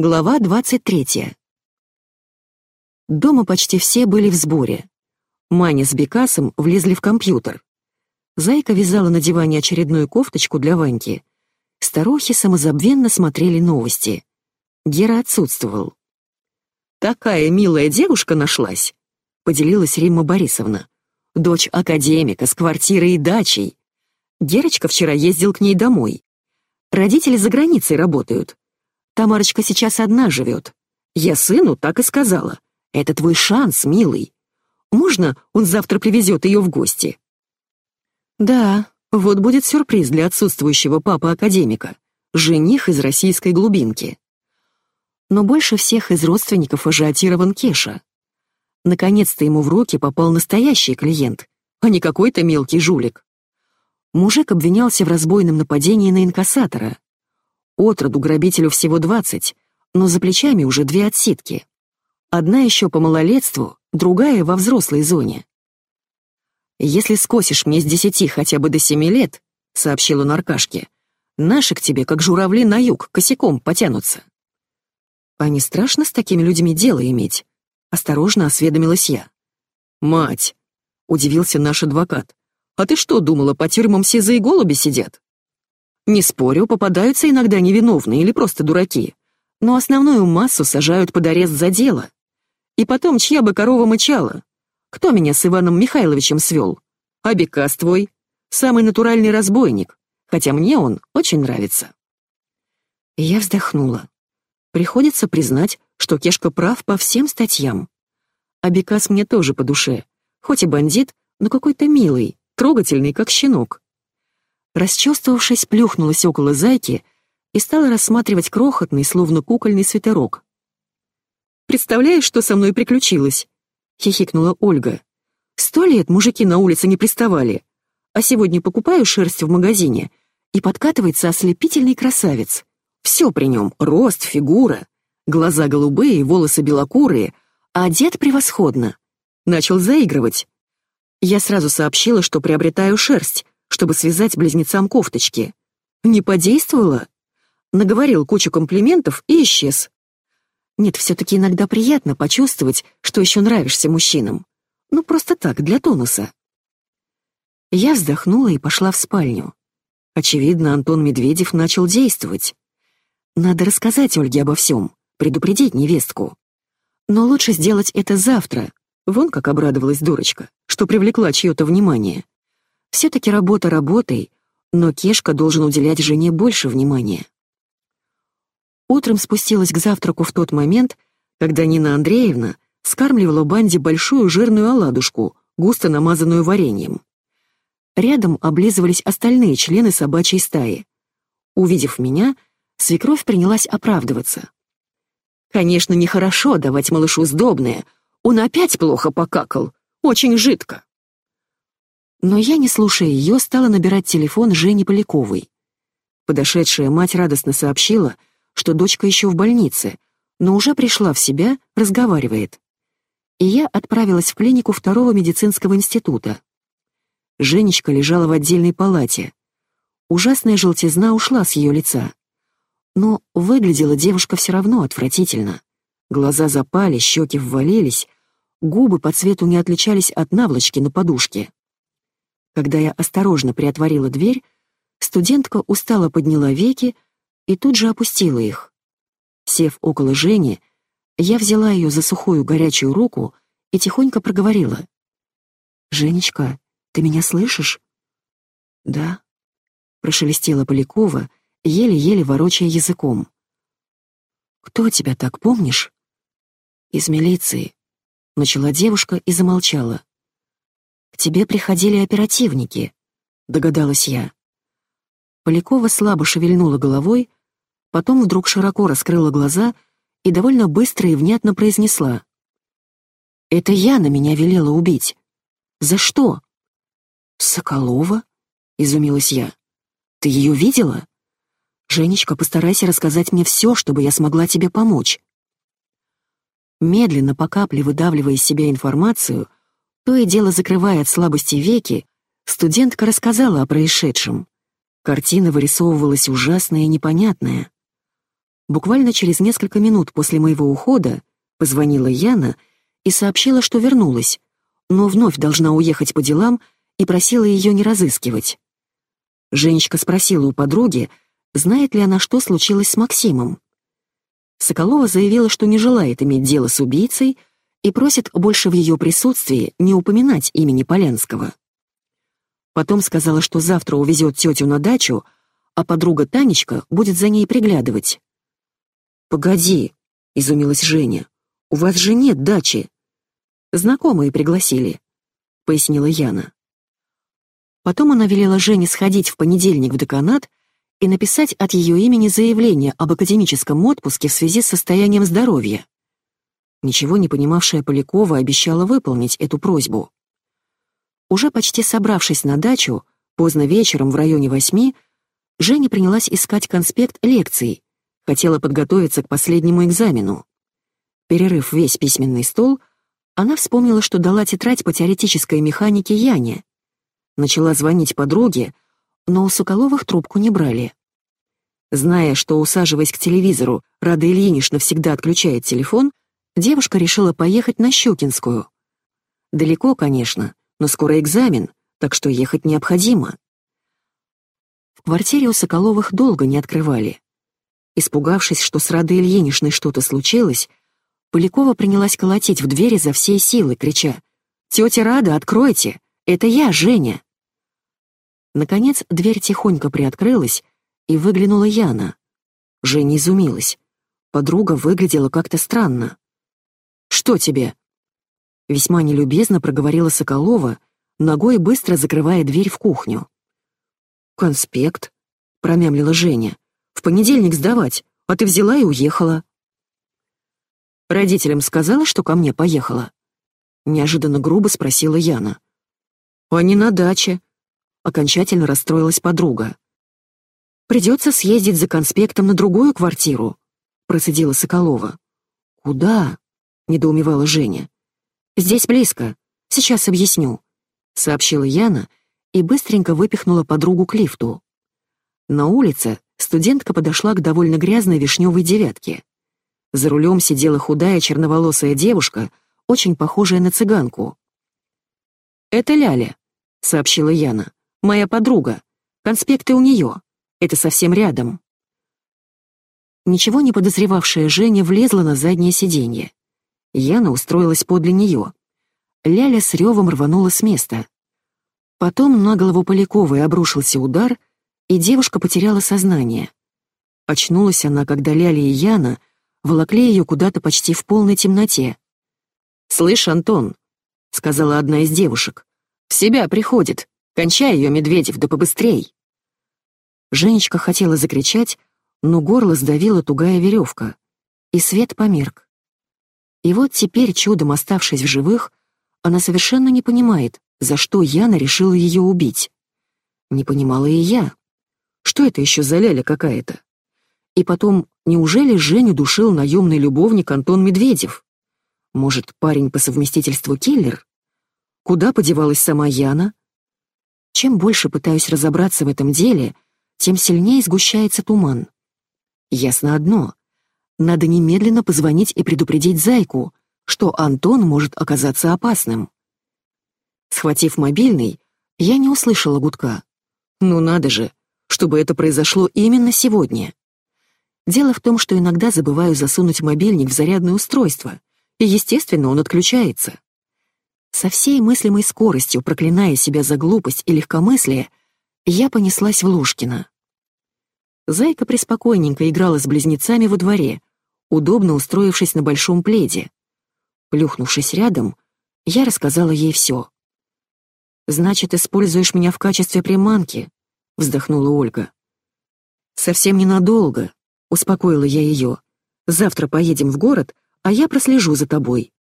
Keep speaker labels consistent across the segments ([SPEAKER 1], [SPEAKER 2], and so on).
[SPEAKER 1] Глава 23. Дома почти все были в сборе. Маня с Бекасом влезли в компьютер. Зайка вязала на диване очередную кофточку для Ваньки. Старухи самозабвенно смотрели новости. Гера отсутствовал. «Такая милая девушка нашлась», — поделилась Римма Борисовна. «Дочь академика с квартирой и дачей. Герочка вчера ездил к ней домой. Родители за границей работают. Тамарочка сейчас одна живет. Я сыну так и сказала. Это твой шанс, милый. Можно он завтра привезет ее в гости? Да, вот будет сюрприз для отсутствующего папы-академика. Жених из российской глубинки. Но больше всех из родственников ажиотирован Кеша. Наконец-то ему в руки попал настоящий клиент, а не какой-то мелкий жулик. Мужик обвинялся в разбойном нападении на инкассатора. Отроду грабителю всего двадцать, но за плечами уже две отсидки. Одна еще по малолетству, другая во взрослой зоне. «Если скосишь мне с десяти хотя бы до семи лет», — сообщил он Аркашке, «наши к тебе, как журавли на юг, косяком потянутся». «А не страшно с такими людьми дело иметь?» — осторожно осведомилась я. «Мать!» — удивился наш адвокат. А ты что думала, по тюрьмам сизые голуби сидят? Не спорю, попадаются иногда невиновные или просто дураки. Но основную массу сажают под арест за дело. И потом, чья бы корова мычала? Кто меня с Иваном Михайловичем свел? А Бекас твой? Самый натуральный разбойник. Хотя мне он очень нравится. Я вздохнула. Приходится признать, что Кешка прав по всем статьям. А Бекас мне тоже по душе. Хоть и бандит, но какой-то милый, трогательный, как щенок. Расчувствовавшись, плюхнулась около зайки и стала рассматривать крохотный, словно кукольный свитерок. «Представляешь, что со мной приключилось?» — хихикнула Ольга. «Сто лет мужики на улице не приставали, а сегодня покупаю шерсть в магазине, и подкатывается ослепительный красавец. Все при нем — рост, фигура, глаза голубые, волосы белокурые, а одет превосходно. Начал заигрывать. Я сразу сообщила, что приобретаю шерсть, чтобы связать близнецам кофточки. Не подействовало? Наговорил кучу комплиментов и исчез. Нет, все-таки иногда приятно почувствовать, что еще нравишься мужчинам. Ну, просто так, для тонуса. Я вздохнула и пошла в спальню. Очевидно, Антон Медведев начал действовать. Надо рассказать Ольге обо всем, предупредить невестку. Но лучше сделать это завтра, Вон как обрадовалась дурочка, что привлекла чье-то внимание. Все-таки работа работой, но Кешка должен уделять жене больше внимания. Утром спустилась к завтраку в тот момент, когда Нина Андреевна скармливала банде большую жирную оладушку, густо намазанную вареньем. Рядом облизывались остальные члены собачьей стаи. Увидев меня, свекровь принялась оправдываться. «Конечно, нехорошо давать малышу сдобное», он опять плохо покакал, очень жидко. Но я, не слушая ее, стала набирать телефон Жени Поляковой. Подошедшая мать радостно сообщила, что дочка еще в больнице, но уже пришла в себя, разговаривает. И я отправилась в клинику второго медицинского института. Женечка лежала в отдельной палате. Ужасная желтизна ушла с ее лица. Но выглядела девушка все равно отвратительно. Глаза запали, щеки ввалились, губы по цвету не отличались от наволочки на подушке. Когда я осторожно приотворила дверь, студентка устало подняла веки и тут же опустила их. Сев около Жени, я взяла ее за сухую горячую руку и тихонько проговорила. «Женечка, ты меня слышишь?» «Да», — прошелестела Полякова, еле-еле ворочая языком. «Кто тебя так, помнишь?» «Из милиции», — начала девушка и замолчала. «К тебе приходили оперативники», — догадалась я. Полякова слабо шевельнула головой, потом вдруг широко раскрыла глаза и довольно быстро и внятно произнесла. «Это я на меня велела убить. За что?» «Соколова?» — изумилась я. «Ты ее видела?» «Женечка, постарайся рассказать мне все, чтобы я смогла тебе помочь». Медленно, по капле выдавливая из себя информацию, то и дело закрывая от слабости веки, студентка рассказала о происшедшем. Картина вырисовывалась ужасная и непонятная. Буквально через несколько минут после моего ухода позвонила Яна и сообщила, что вернулась, но вновь должна уехать по делам и просила ее не разыскивать. Женечка спросила у подруги, знает ли она, что случилось с Максимом. Соколова заявила, что не желает иметь дело с убийцей и просит больше в ее присутствии не упоминать имени Полянского. Потом сказала, что завтра увезет тетю на дачу, а подруга Танечка будет за ней приглядывать. «Погоди», — изумилась Женя, — «у вас же нет дачи». «Знакомые пригласили», — пояснила Яна. Потом она велела Жене сходить в понедельник в деканат и написать от ее имени заявление об академическом отпуске в связи с состоянием здоровья. Ничего не понимавшая Полякова обещала выполнить эту просьбу. Уже почти собравшись на дачу, поздно вечером в районе восьми, Женя принялась искать конспект лекций, хотела подготовиться к последнему экзамену. Перерыв весь письменный стол, она вспомнила, что дала тетрадь по теоретической механике Яне. Начала звонить подруге, но у Соколовых трубку не брали. Зная, что, усаживаясь к телевизору, Рада Ильинична всегда отключает телефон, девушка решила поехать на Щукинскую. Далеко, конечно, но скоро экзамен, так что ехать необходимо. В квартире у Соколовых долго не открывали. Испугавшись, что с Радой Ильиничной что-то случилось, Полякова принялась колотить в двери за всей силы, крича «Тетя Рада, откройте! Это я, Женя!» Наконец дверь тихонько приоткрылась, и выглянула Яна. Женя изумилась. Подруга выглядела как-то странно. «Что тебе?» Весьма нелюбезно проговорила Соколова, ногой быстро закрывая дверь в кухню. «Конспект», — промямлила Женя. «В понедельник сдавать, а ты взяла и уехала». «Родителям сказала, что ко мне поехала?» Неожиданно грубо спросила Яна. «Они на даче», окончательно расстроилась подруга. «Придется съездить за конспектом на другую квартиру», — процедила Соколова. «Куда?» — недоумевала Женя. «Здесь близко. Сейчас объясню», — сообщила Яна и быстренько выпихнула подругу к лифту. На улице студентка подошла к довольно грязной вишневой девятке. За рулем сидела худая черноволосая девушка, очень похожая на цыганку. «Это Ляля», — сообщила Яна. Моя подруга. Конспекты у нее. Это совсем рядом. Ничего не подозревавшая Женя влезла на заднее сиденье. Яна устроилась подле нее. Ляля с ревом рванула с места. Потом на голову Поляковой обрушился удар, и девушка потеряла сознание. Очнулась она, когда Ляля и Яна волокли ее куда-то почти в полной темноте. «Слышь, Антон», — сказала одна из девушек, — «в себя приходит. Кончай ее, Медведев, да побыстрей!» Женечка хотела закричать, но горло сдавила тугая веревка, и свет померк. И вот теперь, чудом оставшись в живых, она совершенно не понимает, за что Яна решила ее убить. Не понимала и я. Что это еще за ляля какая-то? И потом, неужели Женю душил наемный любовник Антон Медведев? Может, парень по совместительству киллер? Куда подевалась сама Яна? Чем больше пытаюсь разобраться в этом деле, тем сильнее сгущается туман. Ясно одно. Надо немедленно позвонить и предупредить Зайку, что Антон может оказаться опасным. Схватив мобильный, я не услышала гудка. Ну надо же, чтобы это произошло именно сегодня. Дело в том, что иногда забываю засунуть мобильник в зарядное устройство, и, естественно, он отключается. Со всей мыслимой скоростью, проклиная себя за глупость и легкомыслие, я понеслась в Лушкино. Зайка преспокойненько играла с близнецами во дворе, удобно устроившись на большом пледе. Плюхнувшись рядом, я рассказала ей все. «Значит, используешь меня в качестве приманки?» — вздохнула Ольга. «Совсем ненадолго», — успокоила я ее. «Завтра поедем в город, а я прослежу за тобой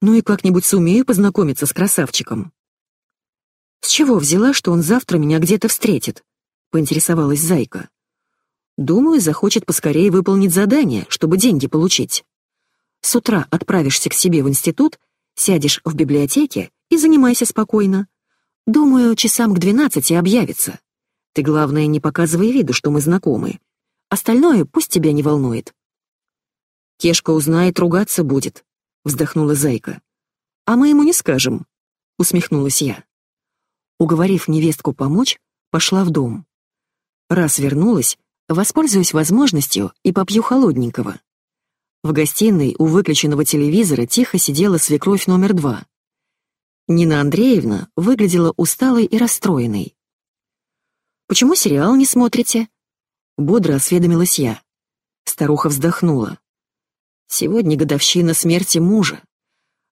[SPEAKER 1] ну и как-нибудь сумею познакомиться с красавчиком. С чего взяла, что он завтра меня где-то встретит? Поинтересовалась Зайка. Думаю, захочет поскорее выполнить задание, чтобы деньги получить. С утра отправишься к себе в институт, сядешь в библиотеке и занимайся спокойно. Думаю, часам к двенадцати объявится. Ты, главное, не показывай виду, что мы знакомы. Остальное пусть тебя не волнует. Кешка узнает, ругаться будет», — вздохнула Зайка. «А мы ему не скажем», — усмехнулась я. Уговорив невестку помочь, пошла в дом. Раз вернулась, воспользуюсь возможностью и попью холодненького. В гостиной у выключенного телевизора тихо сидела свекровь номер два. Нина Андреевна выглядела усталой и расстроенной. «Почему сериал не смотрите?» Бодро осведомилась я. Старуха вздохнула. «Сегодня годовщина смерти мужа.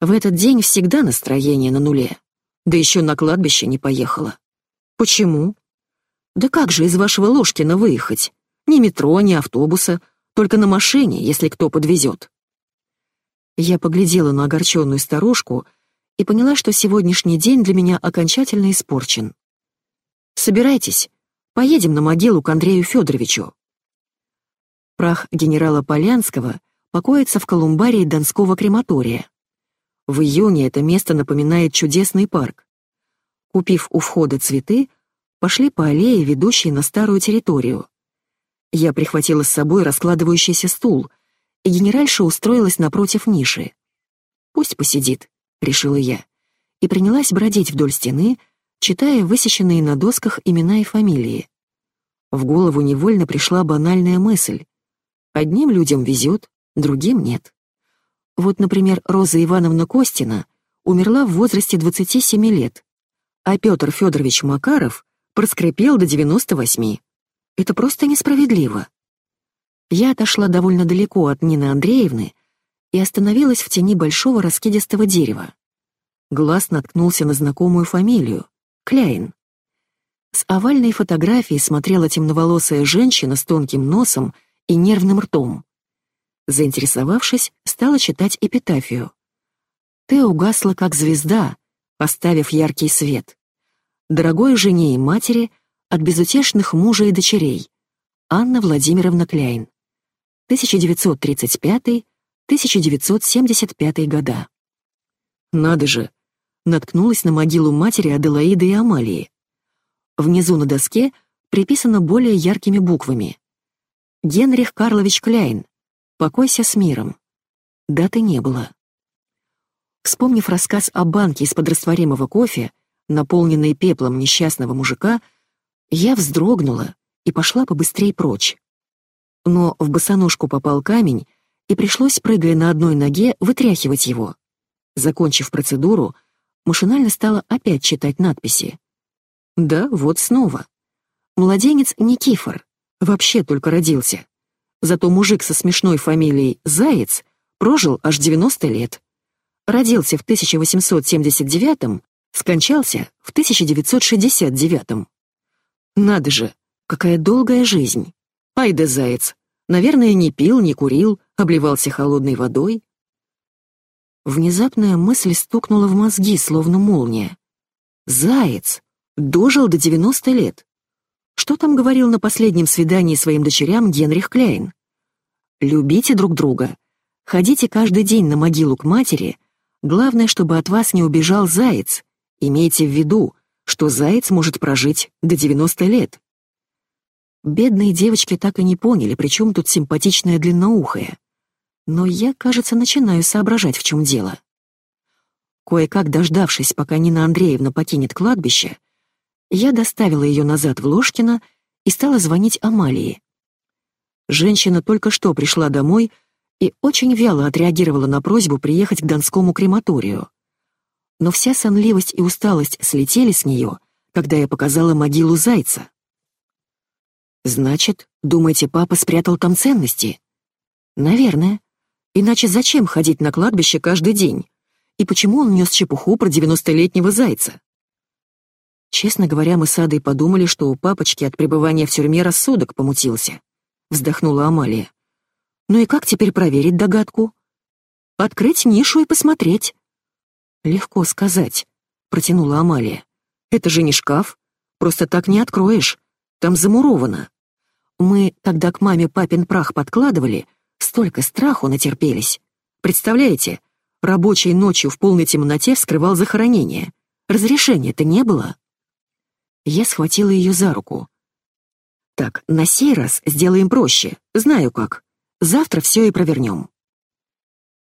[SPEAKER 1] В этот день всегда настроение на нуле. Да еще на кладбище не поехала. Почему? Да как же из вашего Ложкина выехать? Ни метро, ни автобуса, только на машине, если кто подвезет. Я поглядела на огорченную старушку и поняла, что сегодняшний день для меня окончательно испорчен. «Собирайтесь, поедем на могилу к Андрею Федоровичу». Прах генерала Полянского покоится в колумбарии Донского крематория. В июне это место напоминает чудесный парк. Купив у входа цветы, пошли по аллее, ведущей на старую территорию. Я прихватила с собой раскладывающийся стул, и генеральша устроилась напротив ниши. «Пусть посидит», — решила я, и принялась бродить вдоль стены, читая высеченные на досках имена и фамилии. В голову невольно пришла банальная мысль. Одним людям везет, другим нет. Вот, например, Роза Ивановна Костина умерла в возрасте 27 лет, а Петр Федорович Макаров проскрипел до 98. Это просто несправедливо. Я отошла довольно далеко от Нины Андреевны и остановилась в тени большого раскидистого дерева. Глаз наткнулся на знакомую фамилию — Кляйн. С овальной фотографии смотрела темноволосая женщина с тонким носом и нервным ртом. Заинтересовавшись, стала читать эпитафию. Ты угасла как звезда, оставив яркий свет дорогой жене и матери от безутешных мужа и дочерей. Анна Владимировна Кляйн. 1935-1975 года. Надо же, наткнулась на могилу матери Аделаиды и Амалии. Внизу на доске приписано более яркими буквами. Генрих Карлович Кляйн. Покойся с миром. Даты не было. Вспомнив рассказ о банке из-под растворимого кофе, наполненной пеплом несчастного мужика, я вздрогнула и пошла побыстрее прочь. Но в босоножку попал камень, и пришлось, прыгая на одной ноге, вытряхивать его. Закончив процедуру, машинально стала опять читать надписи. Да, вот снова. Младенец Никифор, вообще только родился. Зато мужик со смешной фамилией Заяц прожил аж 90 лет. Родился в 1879 Скончался в 1969-м. Надо же, какая долгая жизнь. Ай да заяц. Наверное, не пил, не курил, обливался холодной водой. Внезапная мысль стукнула в мозги, словно молния. Заяц дожил до 90 лет. Что там говорил на последнем свидании своим дочерям Генрих Кляйн? Любите друг друга. Ходите каждый день на могилу к матери. Главное, чтобы от вас не убежал заяц. Имейте в виду, что заяц может прожить до 90 лет. Бедные девочки так и не поняли, при чем тут симпатичная длинноухая. Но я, кажется, начинаю соображать, в чем дело. Кое-как дождавшись, пока Нина Андреевна покинет кладбище, я доставила ее назад в Ложкино и стала звонить Амалии. Женщина только что пришла домой и очень вяло отреагировала на просьбу приехать к Донскому крематорию но вся сонливость и усталость слетели с нее, когда я показала могилу зайца. «Значит, думаете, папа спрятал там ценности?» «Наверное. Иначе зачем ходить на кладбище каждый день? И почему он нес чепуху про девяностолетнего зайца?» Честно говоря, мы с Адой подумали, что у папочки от пребывания в тюрьме рассудок помутился. Вздохнула Амалия. «Ну и как теперь проверить догадку?» «Открыть нишу и посмотреть», «Легко сказать», — протянула Амалия. «Это же не шкаф. Просто так не откроешь. Там замуровано. Мы, когда к маме папин прах подкладывали, столько страху натерпелись. Представляете, рабочей ночью в полной темноте вскрывал захоронение. Разрешения-то не было». Я схватила ее за руку. «Так, на сей раз сделаем проще. Знаю как. Завтра все и провернем».